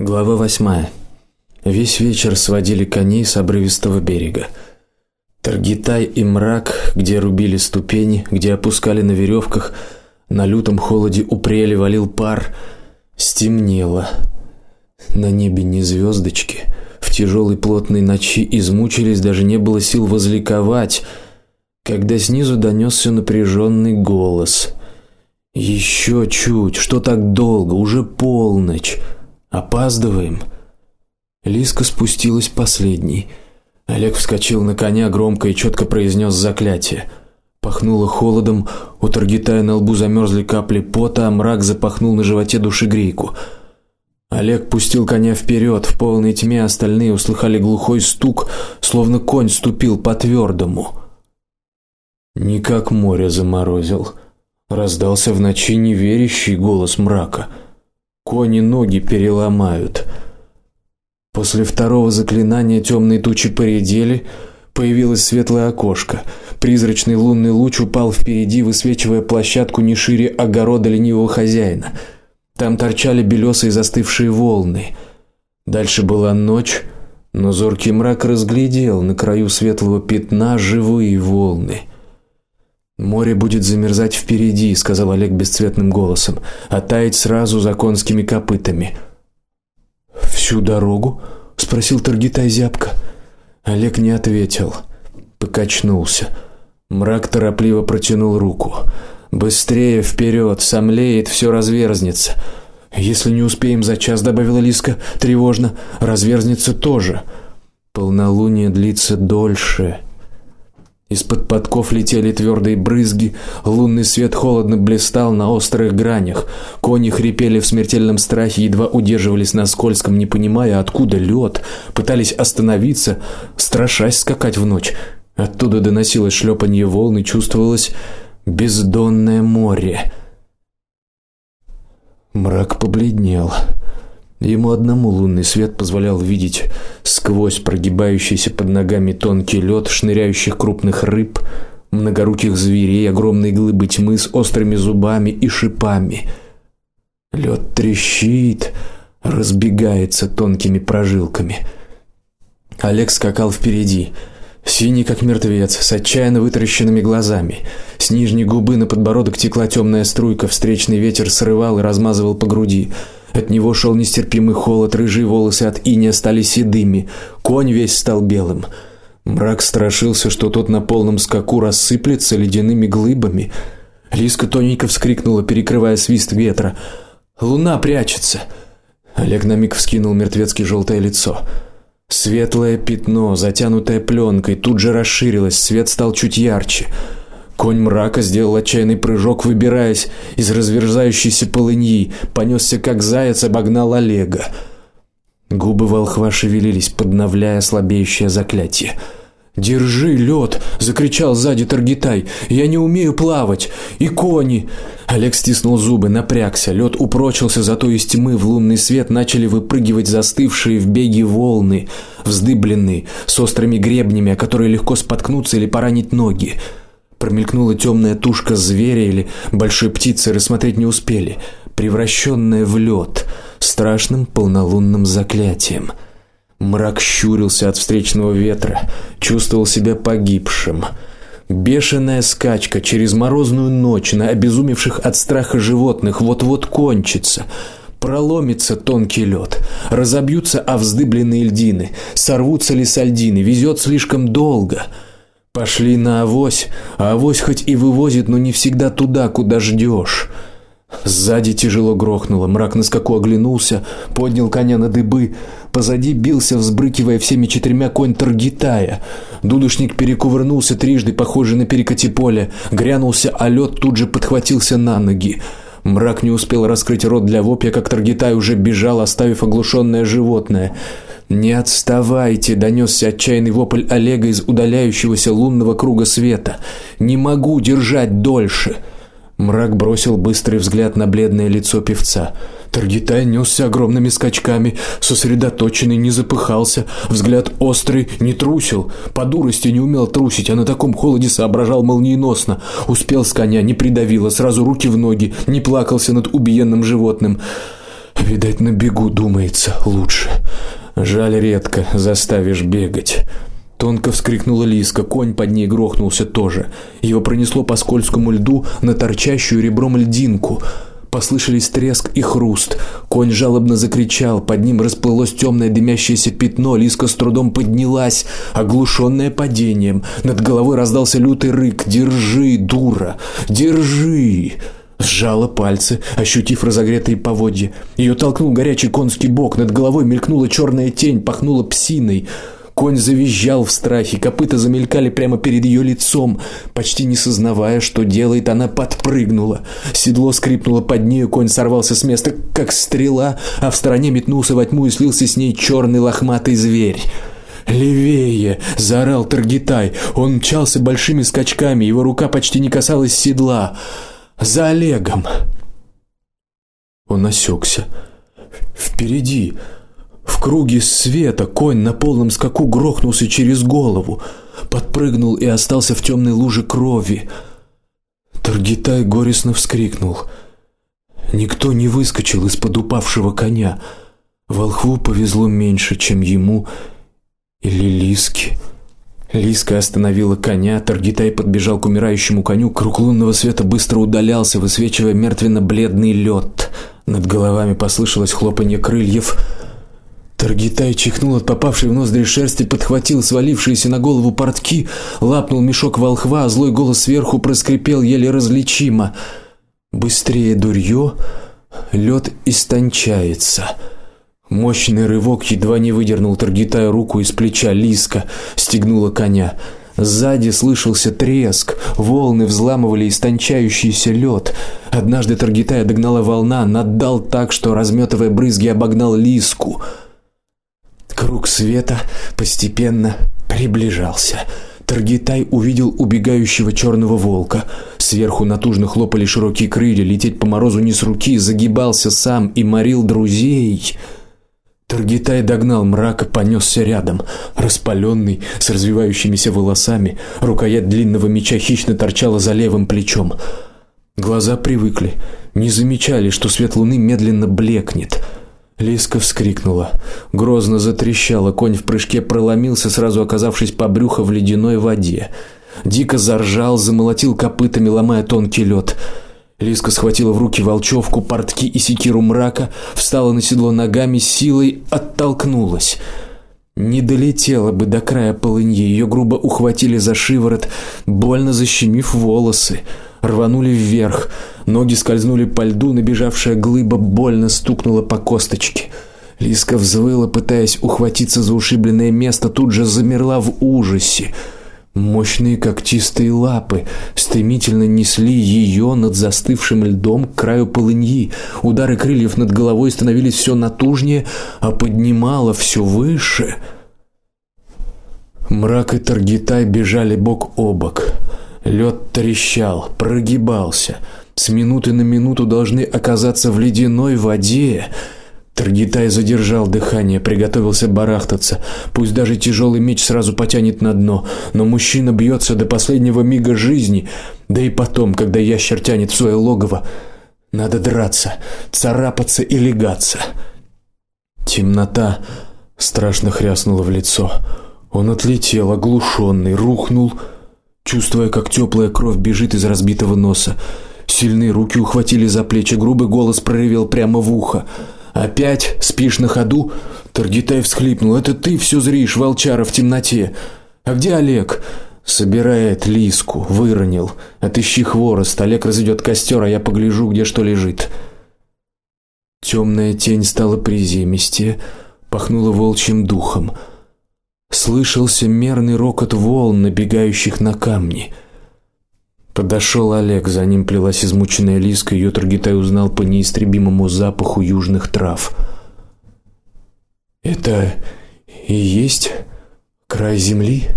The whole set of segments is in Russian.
Глава восьмая. Весь вечер сводили коней с обрывистого берега. Таргитай и мрак, где рубили ступени, где опускали на веревках, на лютом холоде у валил пар, стемнело. На небе ни звездочки. В тяжелой плотной ночи измучились, даже не было сил возликовать, когда снизу донесся напряженный голос. Еще чуть, что так долго, уже полночь. Опаздываем. Лиска спустилась последней. Олег вскочил на коня, громко и четко произнес заклятие. Пахнуло холодом, у Таргитая на лбу замерзли капли пота, а мрак запахнул на животе душегрейку. Олег пустил коня вперед, в полной тьме остальные услыхали глухой стук, словно конь ступил по твердому. Не как море заморозил. Раздался в ночи неверящий голос мрака. Кони ноги переломают. После второго заклинания темные тучи поредели, появилось светлое окошко. Призрачный лунный луч упал впереди, высвечивая площадку не шире огорода ленивого хозяина. Там торчали белесые застывшие волны. Дальше была ночь, но зоркий мрак разглядел на краю светлого пятна живые волны. Море будет замерзать впереди, сказал Олег бесцветным голосом, а таять сразу за конскими копытами. Всю дорогу? спросил Таргитай зябко. Олег не ответил, покачнулся. Мрак торопливо протянул руку. Быстрее вперед, сомлеет, все разверзнется. Если не успеем за час, добавила Лиска тревожно, разверзнется тоже. Полнолуние длится дольше. Из-под подков летели твердые брызги, лунный свет холодно блистал на острых гранях. Кони хрипели в смертельном страхе, едва удерживались на скользком, не понимая, откуда лед, пытались остановиться, страшась скакать в ночь. Оттуда доносилось шлепанье волн и чувствовалось бездонное море. Мрак побледнел. Ему одному лунный свет позволял видеть сквозь прогибающийся под ногами тонкий лед, шныряющих крупных рыб, многоруких зверей, огромные глыбы тьмы с острыми зубами и шипами. Лед трещит, разбегается тонкими прожилками. Олег скакал впереди, синий как мертвец, с отчаянно вытаращенными глазами. С нижней губы на подбородок текла темная струйка, встречный ветер срывал и размазывал по груди. От него шел нестерпимый холод, рыжие волосы от иния стали седыми, конь весь стал белым. Мрак страшился, что тот на полном скаку рассыплется ледяными глыбами. Лиска тоненько вскрикнула, перекрывая свист ветра. Луна прячется. Олег на миг вскинул мертвецки желтое лицо. Светлое пятно, затянутое пленкой, тут же расширилось, свет стал чуть ярче. Конь мрака сделал отчаянный прыжок, выбираясь из разверзающейся полыньи, понесся как заяц, обогнал Олега. Губы волхва шевелились, подновляя слабеющее заклятие. Держи лед! закричал сзади Таргитай. Я не умею плавать. И кони. Олег стиснул зубы, напрягся. Лед упрочился, зато из тьмы в лунный свет начали выпрыгивать застывшие в беге волны, вздыбленные, с острыми гребнями, о которые легко споткнуться или поранить ноги. Промелькнула темная тушка зверя или большой птицы, рассмотреть не успели, превращенная в лед страшным полнолунным заклятием. Мрак щурился от встречного ветра, чувствовал себя погибшим. Бешеная скачка через морозную ночь на обезумевших от страха животных вот-вот кончится. Проломится тонкий лед, разобьются о вздыбленные льдины, сорвутся ли сальдины, везет слишком долго. Пошли на авось, а авось хоть и вывозит, но не всегда туда, куда ждешь. Сзади тяжело грохнуло, мрак на скаку оглянулся, поднял коня на дыбы, позади бился, взбрыкивая всеми четырьмя конь Таргитая. Дудушник перекувырнулся трижды, похоже на перекати поле, грянулся, а лед тут же подхватился на ноги. Мрак не успел раскрыть рот для вопля, как Таргитай уже бежал, оставив оглушенное животное. Не отставайте, донесся отчаянный вопль Олега из удаляющегося лунного круга света. Не могу держать дольше. Мрак бросил быстрый взгляд на бледное лицо певца. Таргитай нёсся огромными скачками, сосредоточенный, не запыхался, взгляд острый, не трусил, по дурости не умел трусить, а на таком холоде соображал молниеносно. Успел с коня, не придавило, сразу руки в ноги, не плакался над убиенным животным. Видать, на бегу думается лучше. Жаль, редко заставишь бегать. Тонко вскрикнула Лиска, конь под ней грохнулся тоже. Его пронесло по скользкому льду на торчащую ребром льдинку. Послышались треск и хруст. Конь жалобно закричал, под ним расплылось темное дымящееся пятно. Лиска с трудом поднялась, оглушенная падением. Над головой раздался лютый рык: "Держи, дура! Держи!" Сжала пальцы, ощутив разогретые поводья. Ее толкнул горячий конский бок, над головой мелькнула черная тень, пахнула псиной. Конь завизжал в страхе, копыта замелькали прямо перед ее лицом, почти не сознавая, что делает, она подпрыгнула. Седло скрипнуло под ней, конь сорвался с места как стрела, а в стороне метнулся во тьму и слился с ней черный лохматый зверь. Левее, заорал Таргитай. Он мчался большими скачками, его рука почти не касалась седла. За Олегом. Он осекся. Впереди в круге света конь на полном скаку грохнулся через голову, подпрыгнул и остался в темной луже крови. Таргитай горестно вскрикнул. Никто не выскочил из-под упавшего коня. Волхву повезло меньше, чем ему или Лиске. Лиска остановила коня, Таргитай подбежал к умирающему коню, круг лунного света быстро удалялся, высвечивая мертвенно-бледный лед. Над головами послышалось хлопанье крыльев. Таргитай чихнул от попавшей в ноздри шерсти, подхватил свалившиеся на голову портки, лапнул мешок волхва, а злой голос сверху проскрипел еле различимо: "Быстрее, дурьё, лед истончается". Мощный рывок едва не выдернул Таргитая руку из плеча Лиска, стегнула коня. Сзади слышался треск, волны взламывали истончающийся лед. Однажды Таргитая догнала волна, наддал так, что разметывая брызги обогнал Лиску. Круг света постепенно приближался. Таргитай увидел убегающего черного волка. Сверху натужно хлопали широкие крылья, лететь по морозу не с руки, загибался сам и морил друзей. Таргитай догнал мрака, понесся рядом, распаленный, с развивающимися волосами, рукоять длинного меча хищно торчала за левым плечом. Глаза привыкли, не замечали, что свет луны медленно блекнет. Лиска вскрикнула, грозно затрещала, конь в прыжке проломился, сразу оказавшись по брюхо в ледяной воде. Дико заржал, замолотил копытами, ломая тонкий лед. Лиска схватила в руки волчевку, портки и секиру мрака, встала на седло ногами, силой оттолкнулась. Не долетела бы до края полыньи, ее грубо ухватили за шиворот, больно защемив волосы рванули вверх. Ноги скользнули по льду, набежавшая глыба больно стукнула по косточке. Лиска взвыла, пытаясь ухватиться за ушибленное место, тут же замерла в ужасе. Мощные когтистые лапы стремительно несли ее над застывшим льдом к краю полыньи. Удары крыльев над головой становились все натужнее, а поднимало все выше. Мрак и Таргитай бежали бок о бок. Лед трещал, прогибался. С минуты на минуту должны оказаться в ледяной воде. Таргитай задержал дыхание, приготовился барахтаться. Пусть даже тяжелый меч сразу потянет на дно, но мужчина бьется до последнего мига жизни, да и потом, когда ящер тянет в свое логово, надо драться, царапаться и легаться. Темнота страшно хряснула в лицо. Он отлетел, оглушенный, рухнул чувствуя, как теплая кровь бежит из разбитого носа. Сильные руки ухватили за плечи, грубый голос проревел прямо в ухо. Опять спишь на ходу? Таргитай всхлипнул. Это ты все зришь, волчара в темноте. А где Олег? Собирает лиску, выронил. Отыщи хворост, Олег разведет костер, а я погляжу, где что лежит. Темная тень стала приземистее, пахнула волчьим духом. Слышался мерный рокот волн, набегающих на камни. Подошел Олег, за ним плелась измученная Лиска, ее Таргитай узнал по неистребимому запаху южных трав. Это и есть край земли,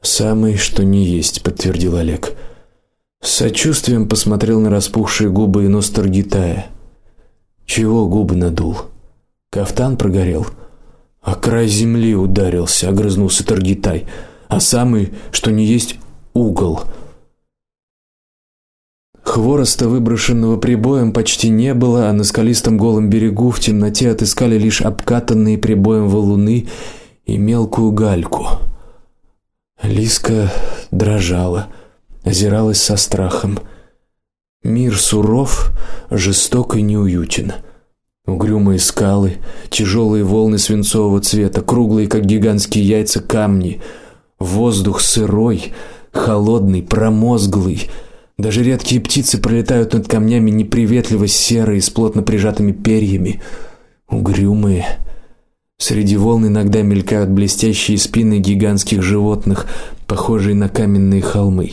самый что не есть, подтвердил Олег. С сочувствием посмотрел на распухшие губы и нос Таргитая. Чего губы надул? Кафтан прогорел. А край земли ударился, огрызнулся Таргитай, а самый, что не есть, угол. Хвороста, выброшенного прибоем, почти не было, а на скалистом голом берегу в темноте отыскали лишь обкатанные прибоем валуны и мелкую гальку. Лиска дрожала, озиралась со страхом. Мир суров, жесток и неуютен. Угрюмые скалы, тяжелые волны свинцового цвета, круглые как гигантские яйца камни, воздух сырой, холодный, промозглый. Даже редкие птицы пролетают над камнями неприветливо серые с плотно прижатыми перьями, угрюмые. Среди волн иногда мелькают блестящие спины гигантских животных, похожие на каменные холмы.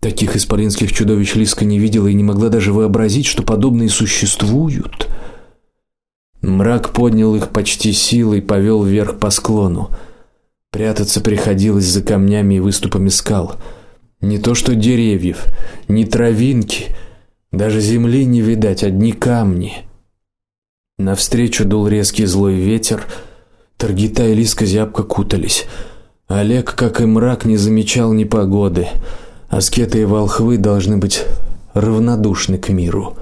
Таких исполинских чудовищ Лиска не видела и не могла даже вообразить, что подобные существуют. Мрак поднял их почти силой повел вверх по склону. Прятаться приходилось за камнями и выступами скал. Не то что деревьев, ни травинки, даже земли не видать, одни камни. Навстречу дул резкий злой ветер. Таргита и Лиска зябко кутались. Олег, как и мрак, не замечал ни погоды. Аскеты и волхвы должны быть равнодушны к миру.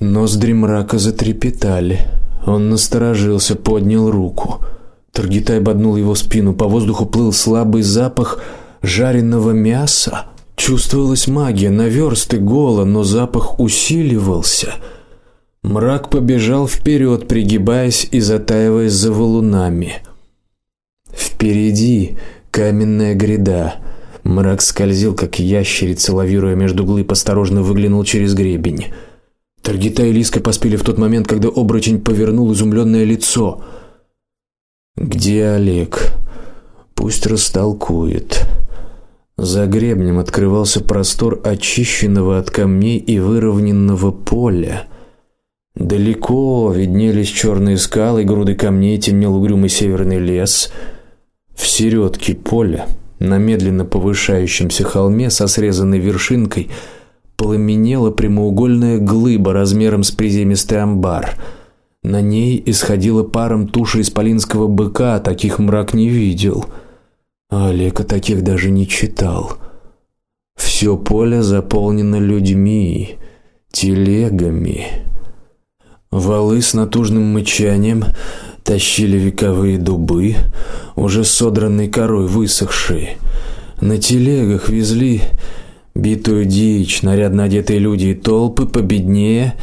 Ноздри мрака затрепетали. Он насторожился, поднял руку. Таргитай боднул его спину, по воздуху плыл слабый запах жареного мяса. Чувствовалась магия, наверсты гола, но запах усиливался. Мрак побежал вперед, пригибаясь и затаиваясь за валунами. Впереди каменная гряда. Мрак скользил как ящерица, лавируя между глыб, осторожно выглянул через гребень. Таргита и Лиска поспели в тот момент, когда оборотень повернул изумленное лицо. Где Олег? Пусть растолкует. За гребнем открывался простор очищенного от камней и выровненного поля. Далеко виднелись черные скалы, груды камней, темнел угрюмый северный лес. В середке поля, на медленно повышающемся холме со срезанной вершинкой, пламенела прямоугольная глыба размером с приземистый амбар. На ней исходила паром туша исполинского быка, таких мрак не видел. А Олег таких даже не читал. Все поле заполнено людьми, телегами. Валы с натужным мычанием тащили вековые дубы, уже содранной корой высохшие. На телегах везли Битую дичь, нарядно одетые люди и толпы победнее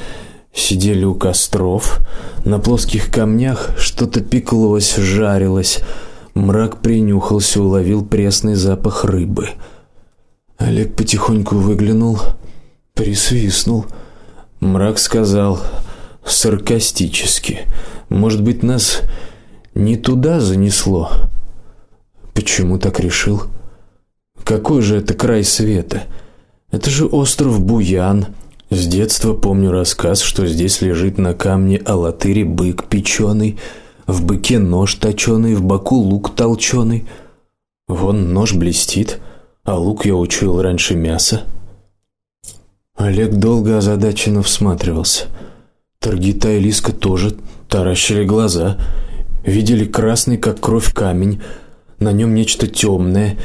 сидели у костров, на плоских камнях что-то пеклось, жарилось. Мрак принюхался, уловил пресный запах рыбы. Олег потихоньку выглянул, присвистнул. Мрак сказал саркастически: "Может быть, нас не туда занесло?" Почему так решил? Какой же это край света? Это же остров Буян. С детства помню рассказ, что здесь лежит на камне алатыри бык печеный, в быке нож точёный, в боку лук толченый. Вон нож блестит, а лук я учуял раньше мяса. Олег долго озадаченно всматривался. Таргита и Лиска тоже таращили глаза, видели красный как кровь камень, на нем нечто темное,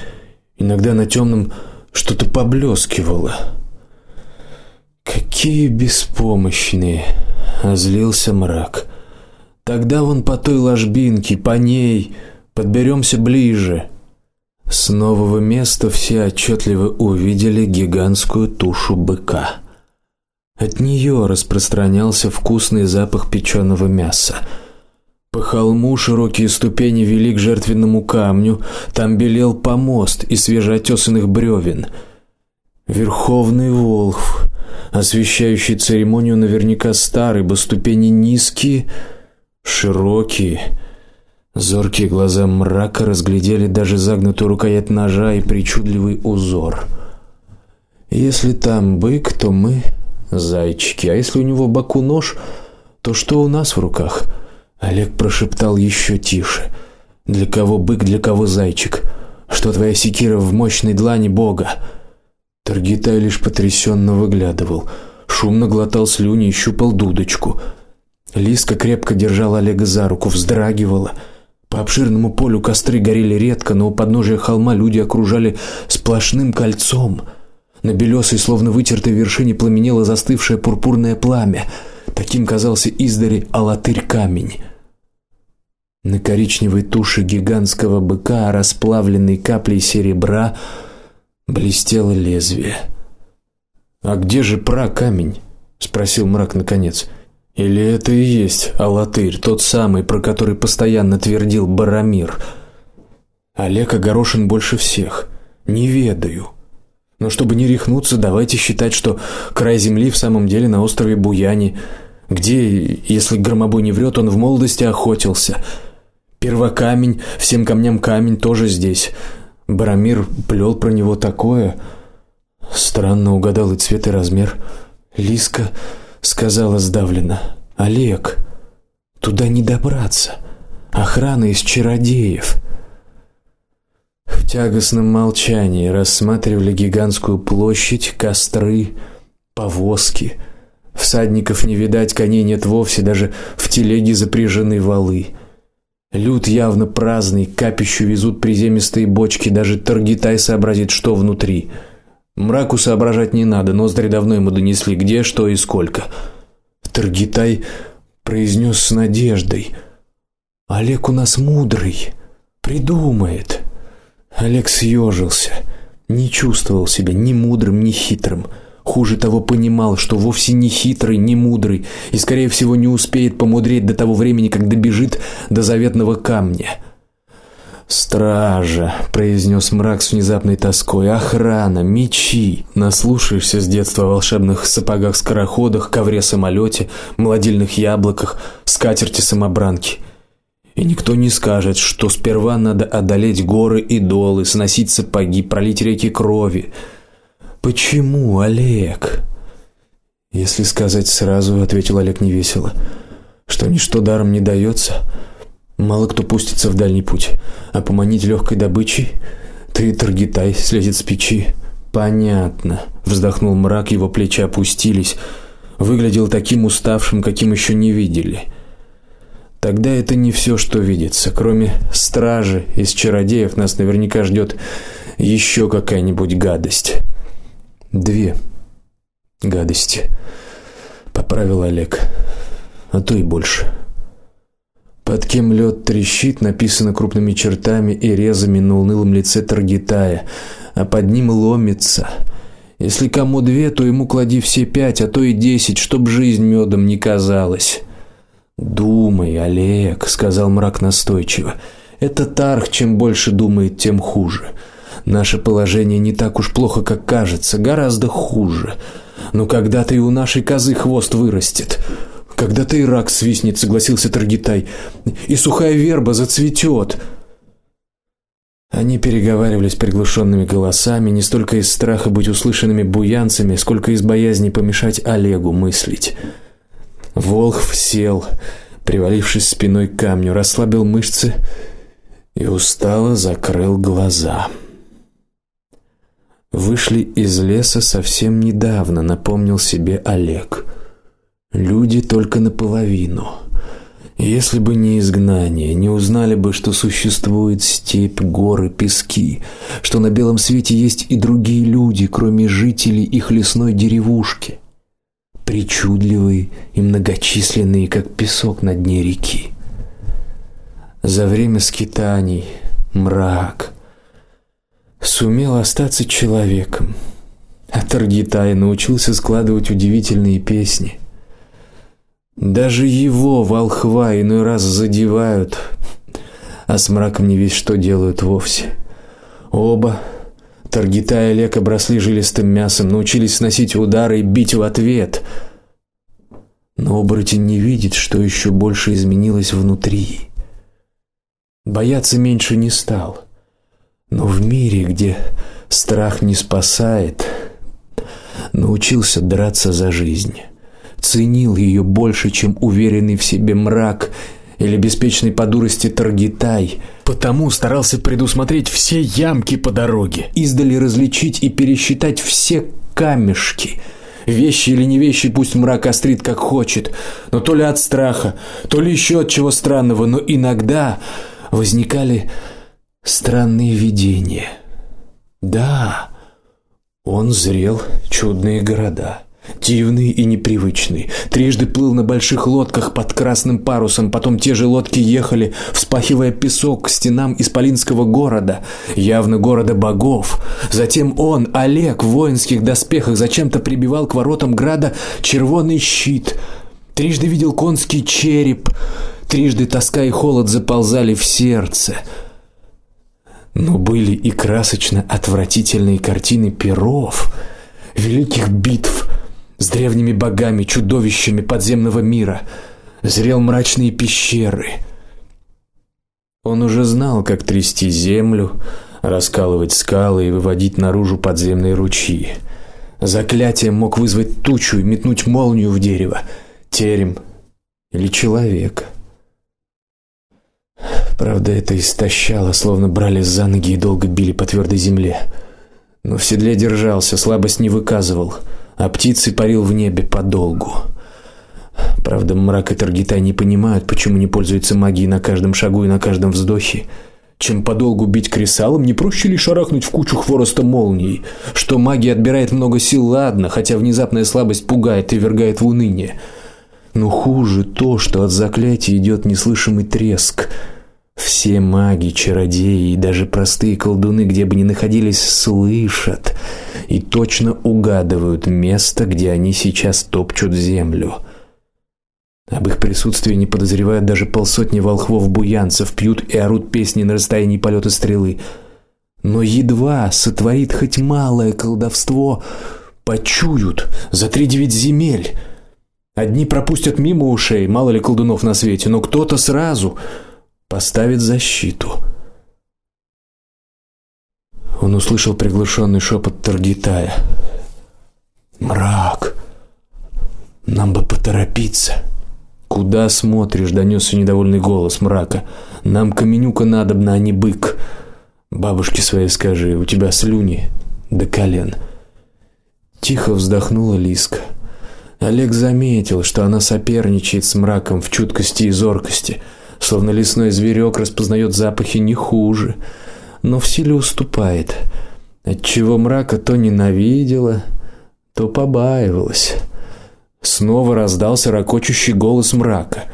иногда на темном что-то поблескивало. Какие беспомощные, озлился мрак. Тогда вон по той ложбинке, по ней подберемся ближе. С нового места все отчетливо увидели гигантскую тушу быка. От нее распространялся вкусный запах печеного мяса. По холму широкие ступени вели к жертвенному камню, там белел помост из свежеотесанных бревен. Верховный волхв, освещающий церемонию, наверняка старый, бо ступени низкие, широкие. Зоркие глаза мрака разглядели даже загнутую рукоять ножа и причудливый узор. Если там бык, то мы зайчики, а если у него в боку нож, то что у нас в руках? Олег прошептал еще тише. Для кого бык, для кого зайчик? Что твоя секира в мощной длани бога? Таргитай лишь потрясенно выглядывал, шумно глотал слюни и щупал дудочку. Лиска крепко держала Олега за руку, вздрагивала. По обширному полю костры горели редко, но у подножия холма люди окружали сплошным кольцом. На белесой, словно вытертой вершине пламенело застывшее пурпурное пламя. Таким казался издали алатырь камень. На коричневой туше гигантского быка, расплавленной каплей серебра, блестело лезвие. А где же пра камень? спросил мрак наконец. Или это и есть Алатырь, тот самый, про который постоянно твердил Барамир? Олег огорошен больше всех. Не ведаю. Но чтобы не рехнуться, давайте считать, что край земли в самом деле на острове Буяни, где, если громобой не врет, он в молодости охотился. Первокамень, всем камням камень тоже здесь. Барамир плел про него такое. Странно угадал и цвет и размер. Лиска сказала сдавленно: "Олег, туда не добраться. Охрана из чародеев". В тягостном молчании рассматривали гигантскую площадь, костры, повозки. Всадников не видать, коней нет вовсе, даже в телеге запряжены валы. Люд явно праздный, капищу везут приземистые бочки, даже Таргитай сообразит, что внутри. Мраку соображать не надо, ноздри давно ему донесли, где, что и сколько. Таргитай произнес с надеждой: "Олег у нас мудрый, придумает". Олег съежился, не чувствовал себя ни мудрым, ни хитрым. Хуже того, понимал, что вовсе не хитрый, не мудрый и скорее всего не успеет помудреть до того времени, как добежит до заветного камня. Стража, произнес мрак с внезапной тоской. Охрана, мечи. Наслушаешься с детства волшебных сапогах-скороходах, ковре-самолете, молодильных яблоках, скатерти-самобранки. И никто не скажет, что сперва надо одолеть горы и долы, сносить сапоги, пролить реки крови. Почему, Олег? Если сказать сразу, ответил Олег невесело, что ничто даром не дается. Мало кто пустится в дальний путь, а поманить легкой добычей ты таргетай слезет с печи. Понятно, вздохнул мрак, его плечи опустились. Выглядел таким уставшим, каким еще не видели. Тогда это не все, что видится. Кроме стражи из чародеев нас наверняка ждет еще какая-нибудь гадость. Две гадости. Поправил Олег. А то и больше. Под кем лед трещит, написано крупными чертами и резами на унылом лице Таргитая, а под ним ломится. Если кому две, то ему клади все пять, а то и десять, чтоб жизнь медом не казалась. Думай, Олег, сказал мрак настойчиво. Это Тарх, чем больше думает, тем хуже. Наше положение не так уж плохо, как кажется, гораздо хуже. Но когда-то и у нашей козы хвост вырастет. Когда-то и рак свистнет, согласился Таргитай. И сухая верба зацветет. Они переговаривались приглушенными голосами, не столько из страха быть услышанными буянцами, сколько из боязни помешать Олегу мыслить. Волхв сел, привалившись спиной к камню, расслабил мышцы и устало закрыл глаза. Вышли из леса совсем недавно, напомнил себе Олег. Люди только наполовину. Если бы не изгнание, не узнали бы, что существует степь, горы, пески, что на белом свете есть и другие люди, кроме жителей их лесной деревушки, причудливые и многочисленные, как песок на дне реки. За время скитаний мрак сумел остаться человеком. А Таргитай научился складывать удивительные песни. Даже его волхва иной раз задевают, а с мраком не весь что делают вовсе. Оба Таргита и Олег обросли жилистым мясом, научились сносить удары и бить в ответ. Но оборотень не видит, что еще больше изменилось внутри. Бояться меньше не стал. Но в мире, где страх не спасает, научился драться за жизнь ценил ее больше, чем уверенный в себе мрак или беспечный по дурости Таргитай, потому старался предусмотреть все ямки по дороге, издали различить и пересчитать все камешки. Вещи или не вещи, пусть мрак острит как хочет, но то ли от страха, то ли еще от чего странного, но иногда возникали странные видения. Да, Он зрел чудные города, дивные и непривычные. Трижды плыл на больших лодках под красным парусом, потом те же лодки ехали, вспахивая песок к стенам исполинского города, явно города богов. Затем он, Олег, в воинских доспехах зачем-то прибивал к воротам града червоный щит. Трижды видел конский череп, трижды тоска и холод заползали в сердце. Но были и красочно отвратительные картины перов, великих битв с древними богами, чудовищами подземного мира. Зрел мрачные пещеры. Он уже знал, как трясти землю, раскалывать скалы и выводить наружу подземные ручьи. Заклятием мог вызвать тучу и метнуть молнию в дерево, терем или человека. Правда, это истощало, словно брали за ноги и долго били по твердой земле. Но в седле держался, слабость не выказывал, а птицы парил в небе подолгу. Правда, мрак и Таргитай не понимают, почему не пользуются магией на каждом шагу и на каждом вздохе. Чем подолгу бить кресалом, не проще ли шарахнуть в кучу хвороста молний? Что магия отбирает много сил, ладно, хотя внезапная слабость пугает и вергает в уныние. Но хуже то, что от заклятия идет неслышимый треск. Все маги, чародеи и даже простые колдуны, где бы ни находились, слышат и точно угадывают место, где они сейчас топчут землю. Об их присутствии не подозревают даже полсотни волхвов-буянцев, пьют и орут песни на расстоянии полета стрелы. Но едва сотворит хоть малое колдовство, почуют за три девять земель. Одни пропустят мимо ушей, мало ли колдунов на свете, но кто-то сразу поставит защиту. Он услышал приглушенный шепот Таргитая. Мрак. Нам бы поторопиться. Куда смотришь? донесся недовольный голос мрака. Нам каменюка надобна, а не бык. Бабушке своей скажи, у тебя слюни до колен. Тихо вздохнула Лиска. Олег заметил, что она соперничает с мраком в чуткости и зоркости словно лесной зверек распознает запахи не хуже, но в силе уступает. От чего мрака то ненавидела, то побаивалась. Снова раздался ракочущий голос мрака.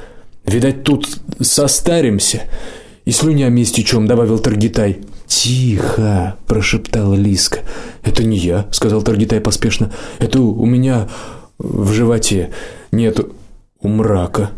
Видать, тут состаримся. И слюнями истечем, добавил Таргитай. Тихо, прошептала Лиска. Это не я, сказал Таргитай поспешно. Это у меня в животе. Нет, у мрака.